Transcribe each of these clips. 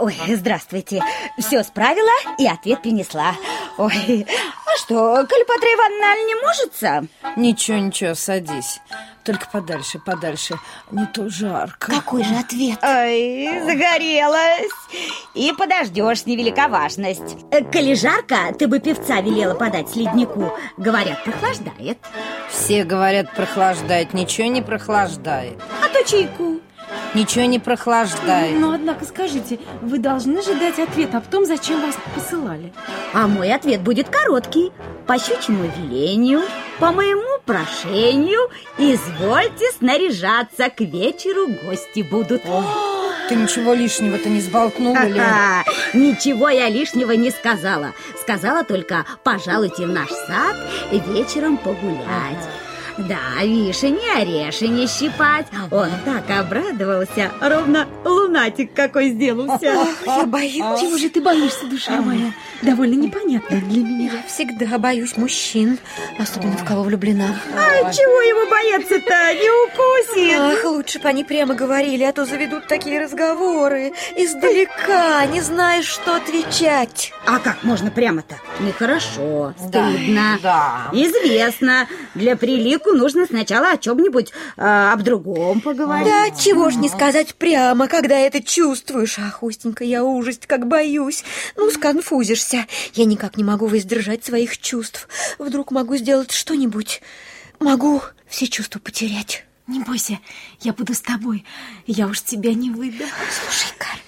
Ой, здравствуйте. Все справила и ответ принесла. Ой, а что, Калипатра Ивановна не можется? Ничего, ничего, садись. Только подальше, подальше. Не то жарко. Какой же ответ? Ой, загорелась. И подождешь, невелика важность. Э, коли жарко, ты бы певца велела подать леднику. Говорят, прохлаждает. Все говорят, прохлаждает. Ничего не прохлаждает. А то чайку. Ничего не прохлаждает. Но, однако, скажите, вы должны же дать ответ, а потом зачем вас посылали? А мой ответ будет короткий. По щучьему велению, по моему прошению, извольте снаряжаться, к вечеру гости будут. Ты ничего лишнего-то не сболтнула ли? Ха-ха, Ничего я лишнего не сказала. Сказала только, пожалуйте в наш сад вечером погулять. Да, вишени, орешени щипать. Он так обрадовался, ровно лунатик какой сделался. Я боюсь. Чего же ты боишься, душа моя? Довольно непонятно для меня. Я всегда боюсь мужчин, особенно в кого влюблена. А чего его бояться-то? Не укусит. Ах, лучше бы они прямо говорили, а то заведут такие разговоры. Издалека, не знаешь, что отвечать. А как можно прямо-то? Нехорошо, стыдно. да. Известно. Для прилику нужно сначала о чем-нибудь э, об другом поговорить. Да, чего ж не сказать прямо, когда это чувствуешь. Ах, Устенька, я ужасть, как боюсь. Ну, сконфузишься. Я никак не могу воздержать своих чувств. Вдруг могу сделать что-нибудь. Могу все чувства потерять. Не бойся, я буду с тобой. Я уж тебя не выдам. Слушай, Карл,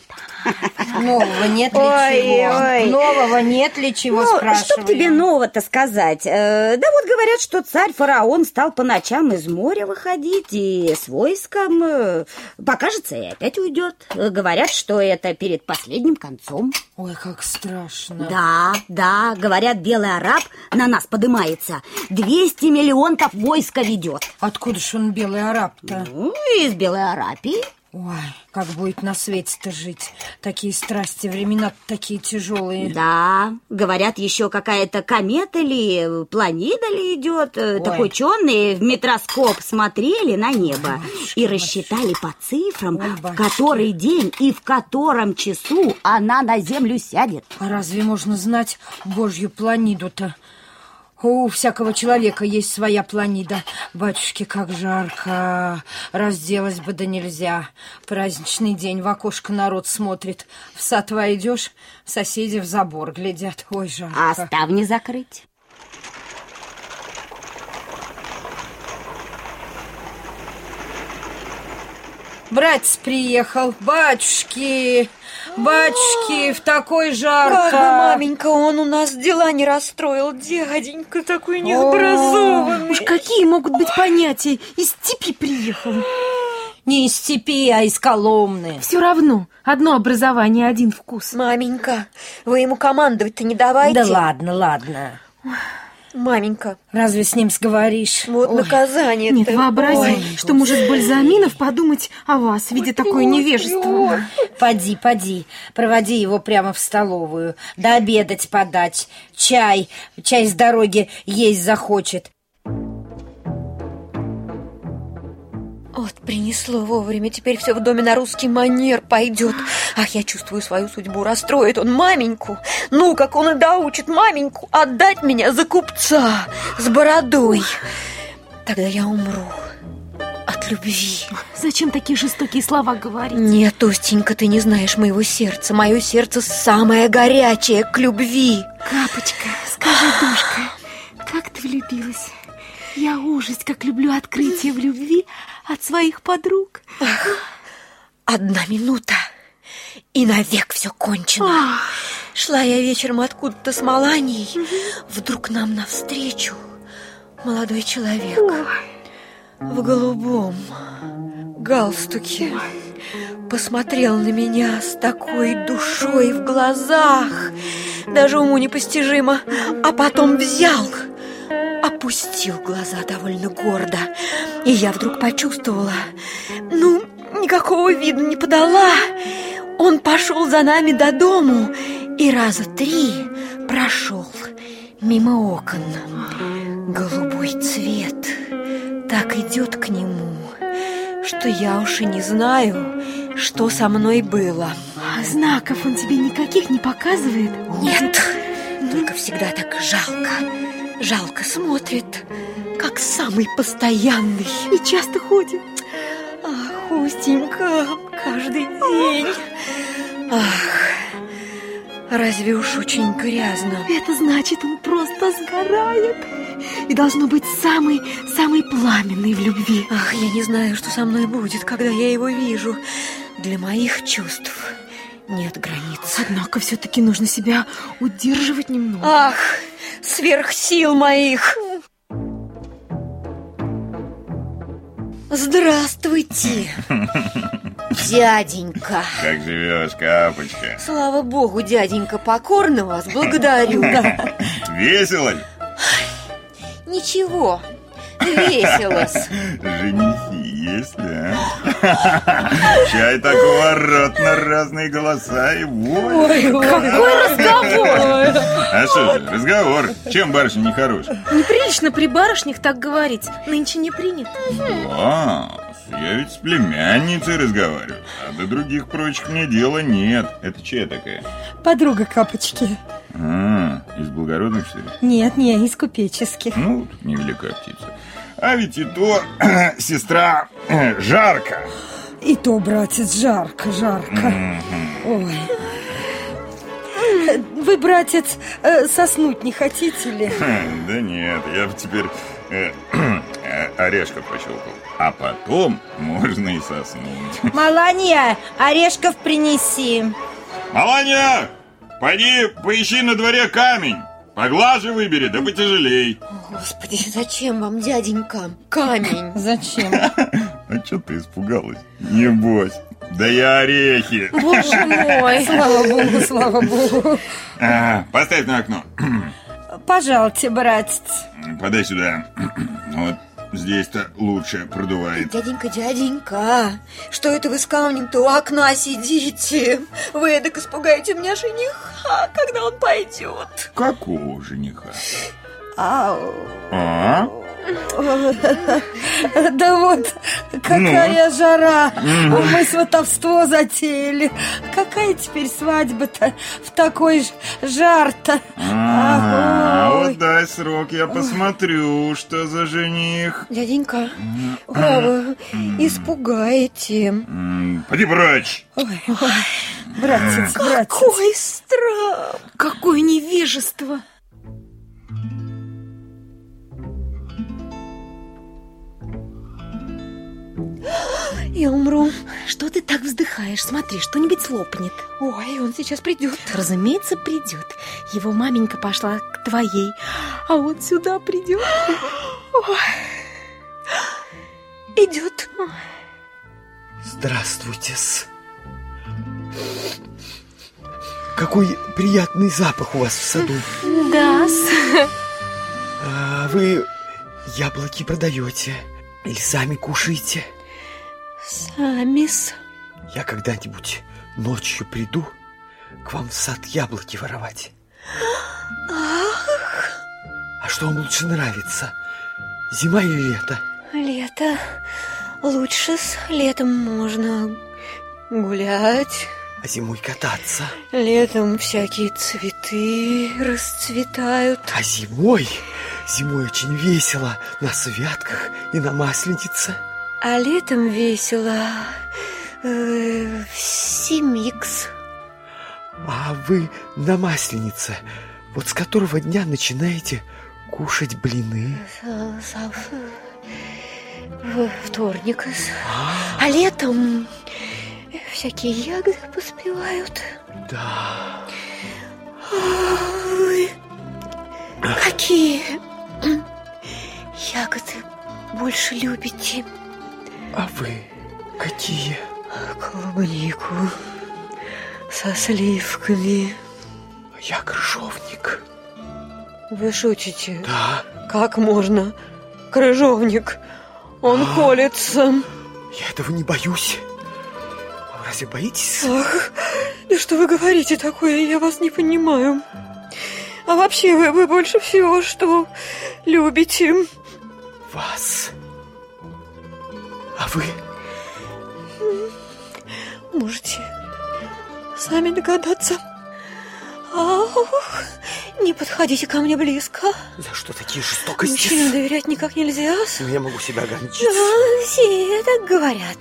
Нового нет ли Ой, чего? ой. Нового нет ли чего, Ну, спрашиваю? что б тебе нового-то сказать? Э, да вот говорят, что царь-фараон стал по ночам из моря выходить и с войском э, покажется и опять уйдет. Э, Говорят, что это перед последним концом. Ой, как страшно. Да, да, говорят, белый араб на нас подымается. 200 миллионов войска ведет. Откуда ж он белый араб-то? Ну, из Белой Арабии. Ой, как будет на свете-то жить? Такие страсти, времена такие тяжелые. Да, говорят, еще какая-то комета ли, планета ли идет. Э, Ой. Так ученые в микроскоп смотрели на небо и рассчитали по цифрам, Ой, в который день и в котором часу она на Землю сядет. А разве можно знать Божью планиду-то? У всякого человека есть своя планида. Батюшки, как жарко. Разделась бы да нельзя. Праздничный день, в окошко народ смотрит. В сад войдешь, соседи в забор глядят. Ой, жарко. А ставни закрыть. Братец приехал. Батюшки, батюшки, в такой жарко. Ага, маменька, он у нас дела не расстроил. Дяденька такой необразованный. Уж какие могут быть понятия? Из степи приехал. Не из степи, а из Коломны. Все равно, одно образование, один вкус. Маменька, вы ему командовать-то не давайте. Да ладно, ладно. Маменька, Разве с ним сговоришь? вот наказание Нет, вообрази, что может Бальзаминов подумать о вас, видя такое невежество. Поди, поди, проводи его прямо в столовую. Да обедать подать. Чай, чай с дороги есть захочет. Вот принесло вовремя, теперь все в доме на русский манер пойдет. Ах, я чувствую свою судьбу, расстроит он маменьку. Ну, как он и доучит маменьку отдать меня за купца с бородой. Тогда я умру от любви. Зачем такие жестокие слова говорить? Нет, Устенька, ты не знаешь моего сердца. Мое сердце самое горячее к любви. Капочка, скажи, душка, как ты влюбилась? Я ужас, как люблю открытие в любви от своих подруг. Одна минута, и навек все кончено. Шла я вечером откуда-то с Маланьей. Вдруг нам навстречу молодой человек в голубом галстуке. Посмотрел на меня с такой душой в глазах, даже уму непостижимо, а потом взял, опустил глаза довольно гордо, и я вдруг почувствовала, ну, никакого вида не подала. Он пошел за нами до дому и раза три прошел мимо окон. Голубой цвет так идет к нему, что я уж и не знаю, что со мной было. А знаков он тебе никаких не показывает? Нет, только всегда так жалко. Жалко смотрит, как самый постоянный. И часто ходит. Ах, Устенька, каждый день. Ах, разве уж очень грязно. Это значит, он просто сгорает. И должно быть самый, самый пламенный в любви. Ах, я не знаю, что со мной будет, когда я его вижу. Для моих чувств нет границ. Однако все-таки нужно себя удерживать немного. Ах, сверх сил моих! Здравствуйте, дяденька. Как живешь, Капочка? Слава богу, дяденька, покорно вас благодарю. Весело ли? Ничего, весело-с. Женихи есть ли, а? Чай так ворот на разные голоса и воль. Какой разговор! А что же, разговор. Чем барышня не хорош? Неприлично при барышнях так говорить. Нынче не принято. А, я ведь с племянницей разговариваю. А до других прочих мне дела нет. Это чья такая? Подруга Капочки. А, из благородных, что ли? Нет, не, из купеческих. Ну, тут невелика птица. А ведь и то сестра жарко. И то, братец, жарко, жарко. Ой. Вы, братец, э, соснуть не хотите ли? Хм, Да нет, я бы теперь э, орешков пощелкал. А потом можно и соснуть. Маланья, орешков принеси. Маланья, пойди поищи на дворе камень. Поглаже выбери, да потяжелей. Господи, зачем вам, дяденька, камень? Зачем? А что ты испугалась? Небось. Да я орехи. Боже мой! Слава богу, слава богу. А, поставь на окно. Пожалуйте, братец. Подай сюда. Вот здесь-то лучше продувает. Дяденька, дяденька, что это вы с камнем-то у окна сидите? Вы эдак испугаете меня жениха, когда он пойдет. Какого жениха? Ау. А? Да вот, какая жара! Мы сватовство затеяли. Какая теперь свадьба-то в такой жар-то? А, Ой. дай срок, я посмотрю, что за жених. Дяденька, право, испугаете. Поди прочь. Ой, ой. Братец, братец. Какой страх! Какое невежество! Я умру. Что ты так вздыхаешь? Смотри, что-нибудь лопнет. Ой, он сейчас придет. Разумеется, придет. Его маменька пошла к твоей, а он сюда придет. Идет. Здравствуйте-с. Какой приятный запах у вас в саду. Да, А вы яблоки продаете или сами кушаете? Самис. Я когда-нибудь ночью приду к вам в сад яблоки воровать. А что вам лучше нравится? Зима или лето? Лето. Лучше с летом можно гулять. А зимой кататься? Летом всякие цветы расцветают. А зимой? Зимой очень весело на святках и на масленице. А летом весело. Э, в Симикс. А вы на масленице, вот с которого дня начинаете кушать блины? Вторник. А летом всякие ягоды поспевают. Да. Ой, какие ягоды больше любите? А вы какие? Клубнику со сливками. Я крыжовник. Вы шутите? Да, Как можно? Крыжовник. Он колется. я этого не боюсь. А вы разве боитесь? Ах, да что вы говорите такое? Я вас не понимаю. А вообще вы, вы больше всего что любите? Вас. А вы? Можете сами догадаться. Ах, не подходите ко мне близко. За что такие жестокости? Мужчинам доверять никак нельзя. Ну, я могу себя ограничить. Да, все так говорят.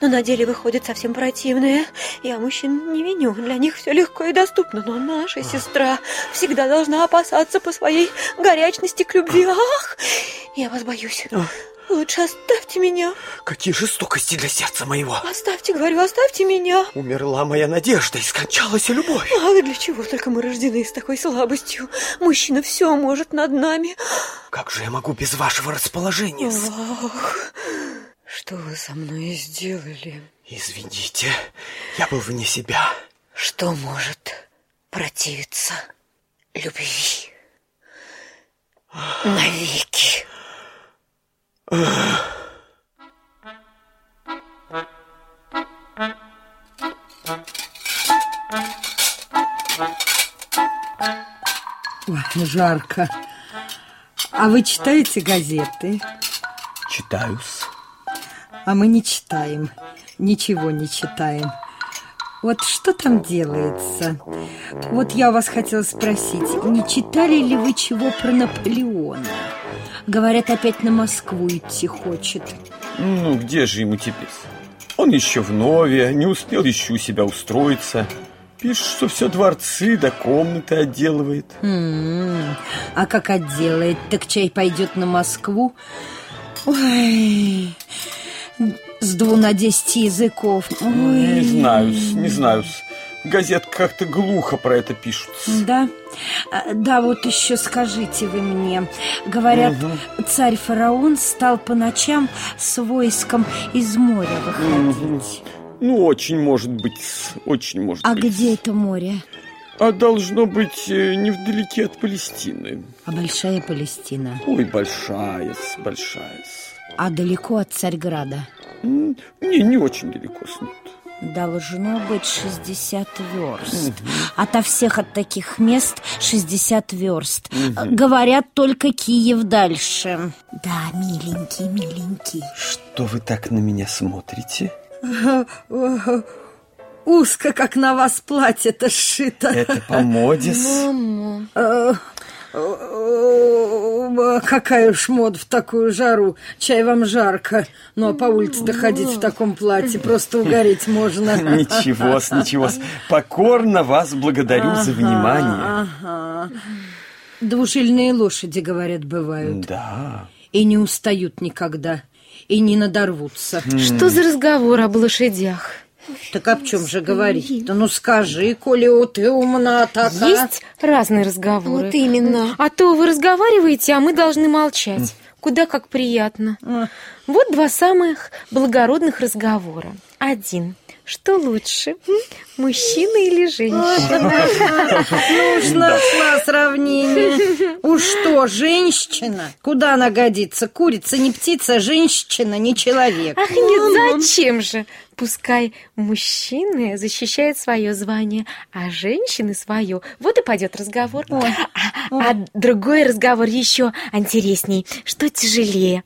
Но на деле выходит совсем противное. Я мужчин не виню, для них все легко и доступно. Но наша сестра всегда должна опасаться по своей горячности к любви. Ах, я вас боюсь. Лучше оставьте меня. Какие жестокости для сердца моего. Оставьте, говорю, оставьте меня. Умерла моя надежда и скончалась любовь. Ах, для чего только мы рождены с такой слабостью? Мужчина все может над нами. Как же я могу без вашего расположения? Ах, что вы со мной сделали? Извините, я был вне себя. Что может противиться любви? Навеки. Ой, жарко. А вы читаете газеты? Читаюсь. А мы не читаем. Ничего не читаем. Вот что там делается? Вот я у вас хотела спросить, не читали ли вы чего про Наполеона? Говорят, опять на Москву идти хочет. Ну, где же ему теперь? Он еще в Нове, не успел еще у себя устроиться. Пишет, что все дворцы да комнаты отделывает. М-м, А как отделает, так чай пойдет на Москву? Ой, с двух на десять языков. Ой. Не знаю, не знаю. Газет как-то глухо про это пишут. Да, да, вот еще скажите вы мне. Говорят, царь фараон стал по ночам с войском из моря выходить. Ну, очень может быть, очень может А быть. где это море? А должно быть э, невдалеке от Палестины. А большая Палестина. Ой, большая, большая. А далеко от Царьграда? Не, не очень далеко снут. Должно быть 60 верст. Ото всех от таких мест 60 верст. Говорят, только Киев дальше. Да, миленький, миленький. Что вы так на меня смотрите? Узко, как на вас платье-то сшито. Это по моде Э, э, Какая уж мода в такую жару. Чай вам жарко. Ну, а по улице доходить в таком платье просто угореть можно. Ничего-с, ничего-с. Покорно вас благодарю за внимание. Ага. Двужильные лошади, говорят, бывают. Да. И не устают никогда. И не надорвутся. Что за разговор об лошадях? Так об чем же говорить? Да ну скажи, коли о, ты умна такая. Есть разные разговоры. Вот именно. А то вы разговариваете, а мы должны молчать. Куда как приятно. Вот два самых благородных разговора. Один. Что лучше, мужчина или женщина? Ну уж нашла сравнение. Уж что, женщина? Куда она годится? Курица не птица, а женщина не человек. Ах, нет, зачем же? Пускай мужчины защищают свое звание, а женщины свое. Вот и пойдет разговор. А, а другой разговор еще интересней. Что тяжелее?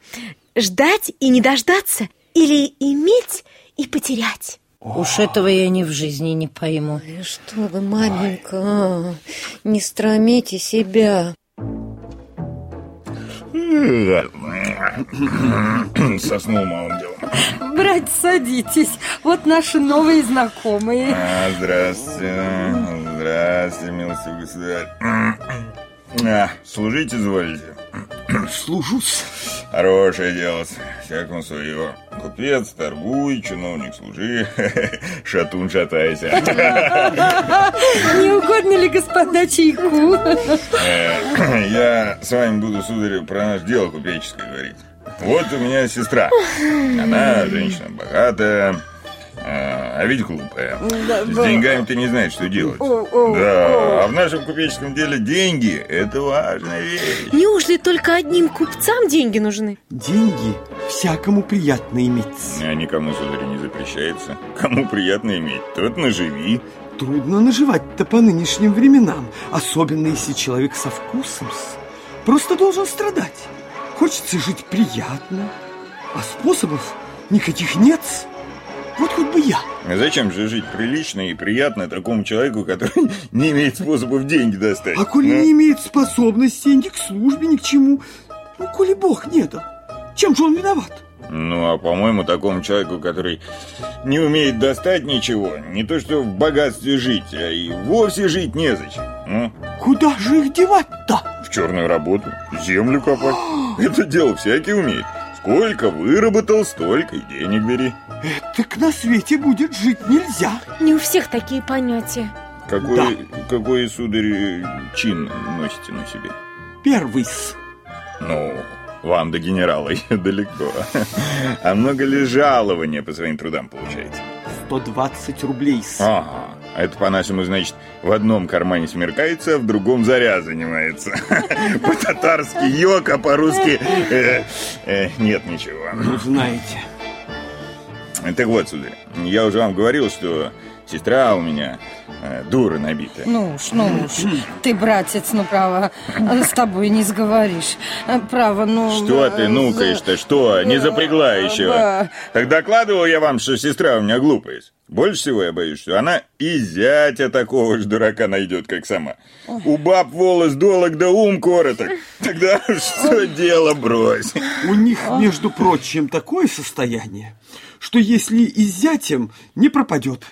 Ждать и не дождаться? Или иметь и потерять? Уж этого я ни в жизни не пойму. Ой, Что вы, маменька, а, не стромите себя. Соснул малым делом. Брать, садитесь. Вот наши новые знакомые. А, здравствуйте. Здравствуйте, милостивый государь. А, служить изволите? Служусь. Хорошее дело, всякому свое. Купец, торгуй, чиновник, служи, шатун, шатайся. Не угодно ли, господа, чайку? Э, Я с вами буду, сударь, про наше дело купеческое говорить. Вот у меня сестра. Она женщина богатая, а а ведь глупая. С деньгами ты не знаешь, что делать. Да, а в нашем купеческом деле деньги – это важная вещь. Неужели только одним купцам деньги нужны? Деньги всякому приятно иметь. А никому, сударь, не запрещается. Кому приятно иметь, тот наживи. Трудно наживать-то по нынешним временам, особенно если человек со вкусом. Просто должен страдать. Хочется жить приятно, а способов никаких нет. Вот хоть бы я. А Зачем же жить прилично и приятно такому человеку, который не имеет способов деньги достать? А коли Ну, не имеет способностей ни к службе, ни к чему, ну, коли Бог не дал, чем же он виноват? Ну, а по-моему, такому человеку, который не умеет достать ничего, не то что в богатстве жить, а и вовсе жить незачем. Ну, Куда же их девать-то? в черную работу, землю копать. Это дело всякий умеет. Сколько выработал, столько и денег бери. Так на свете будет жить нельзя. Не у всех такие понятия. Какой, какой, сударь, чин носите на себе? Первый с. Ну, вам до генерала еще далеко. А много ли жалования по своим трудам получаете? 120 рублей с. Ага, это по-нашему, значит, в одном кармане смеркается, а в другом заря занимается. По-татарски йог, а по-русски э, э, нет ничего. Ну, знаете. Так вот, сударь, я уже вам говорил, что сестра у меня э, дура набитая. Ну уж, ну уж, ты, братец, ну, право, с тобой не сговоришь. Право, ну... Что ты э, нукаешь-то, что? Не запрягла еще? Да. Так докладывал я вам, что сестра у меня глупая. Больше всего я боюсь, что она и зятя такого же дурака найдет, как сама. У баб волос долог да ум короток. Тогда что дело брось. У них, между прочим, такое состояние, что если и с зятем не пропадет,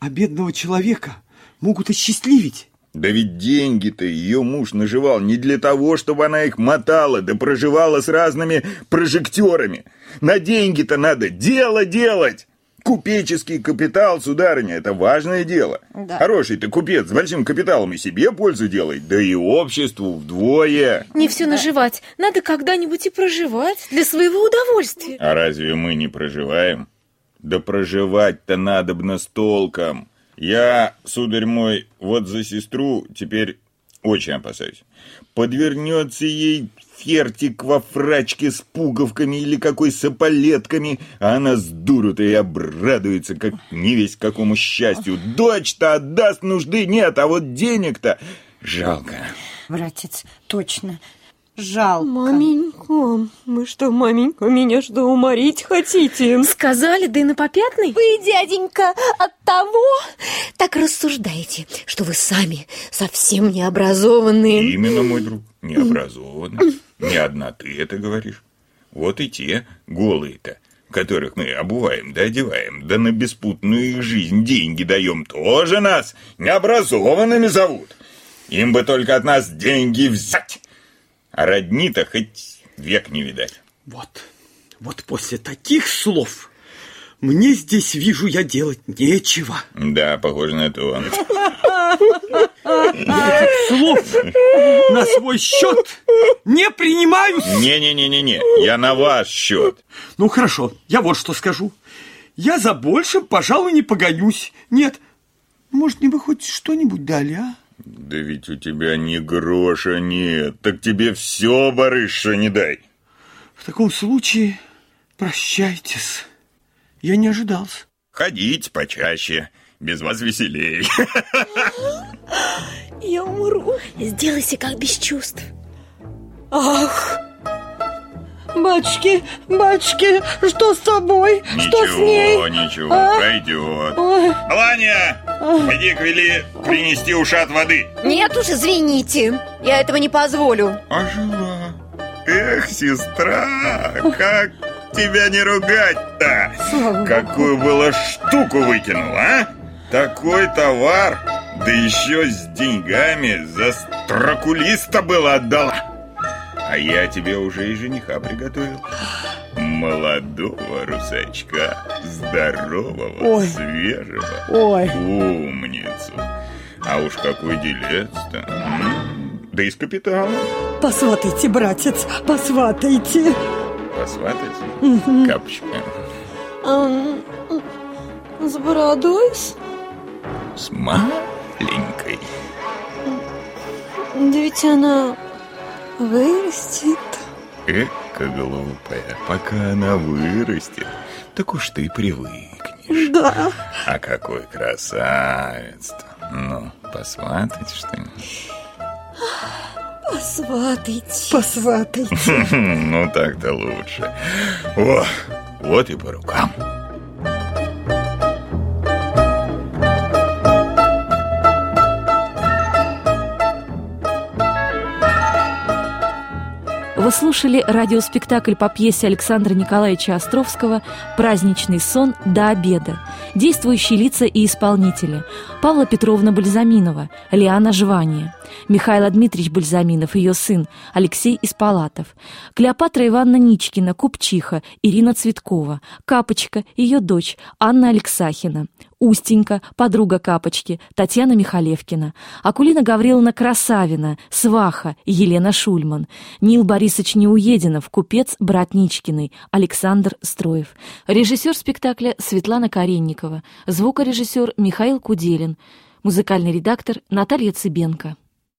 а бедного человека могут осчастливить. Да ведь деньги-то ее муж наживал не для того, чтобы она их мотала, да проживала с разными прожектерами. На деньги-то надо дело делать. Купеческий капитал, сударыня, это важное дело. Да. Хороший ты купец с большим капиталом и себе пользу делает, да и обществу вдвое. Не все наживать. Надо когда-нибудь и проживать для своего удовольствия. А разве мы не проживаем? Да проживать-то надобно с толком. Я, сударь мой, вот за сестру теперь очень опасаюсь. Подвернется ей фертик во фрачке с пуговками или какой с эполетками, а она с дуру-то и обрадуется, как не весь какому счастью. Дочь-то отдаст, нужды нет, а вот денег-то жалко. Братец, точно, жалко. Маменька, вы что, маменька, меня что, уморить хотите? Сказали, да и на попятный. Вы, дяденька, от того так рассуждаете, что вы сами совсем необразованные. Именно, мой друг, необразованный. Не одна ты это говоришь. Вот и те голые-то, которых мы обуваем да одеваем, да на беспутную их жизнь деньги даем, тоже нас необразованными зовут. Им бы только от нас деньги взять. А родни-то хоть век не видать. Вот, вот после таких слов мне здесь, вижу я, делать нечего. Да, похоже на то. Слов на свой счет не принимаюсь. Не-не-не-не-не, я на ваш счет. Ну, хорошо, я вот что скажу. Я за большим, пожалуй, не погонюсь. Нет, может, мне бы хоть что-нибудь дали, а? Да ведь у тебя ни гроша нет, так тебе все, барыша, не дай. В таком случае прощайтесь. Я не ожидался. Ходить почаще, без вас веселей. Я умру. Сделайся как без чувств. Ах, Батюшки, батюшки, что с тобой? что с ней? Ничего, ничего, А? пройдет. Ой, Ланя, иди к Вели принести ушат воды. нет уж, извините, я этого не позволю. Ожила. Эх, сестра, как тебя не ругать-то? Какую было штуку выкинула, а? Такой товар, да еще с деньгами за строкулиста было отдала. А я тебе уже и жениха приготовил. Молодого русачка, здорового, Ой. свежего, Ой, умницу. А уж какой делец-то. Да и с капиталом. посватайте, братец, посватайте. Посватать? Капочка. Ам, С бородой? С маленькой. Да ведь она вырастет. Эка глупая, пока она вырастет, так уж ты привыкнешь. Да. А какой красавец-то. Ну, посватать, что ли? Посватайте. Посватайте. Ну, так-то лучше. О, вот и по рукам. Вы слушали радиоспектакль по пьесе Александра Николаевича Островского «Праздничный сон до обеда». Действующие лица и исполнители. Павла Петровна Бальзаминова, Лиана Жвания, Михаил Дмитриевич Бальзаминов, ее сын, Алексей Испалатов, Клеопатра Ивановна Ничкина, Купчиха, Ирина Цветкова, Капочка, ее дочь, Анна Алексахина, Устенька, подруга Капочки, Татьяна Михалевкина, Акулина Гавриловна Красавина, Сваха, Елена Шульман, Нил Борисович Неуединов, купец брат Ничкиной, Александр Строев, режиссер спектакля Светлана Каренникова, звукорежиссер Михаил Куделин, музыкальный редактор Наталья Цыбенко.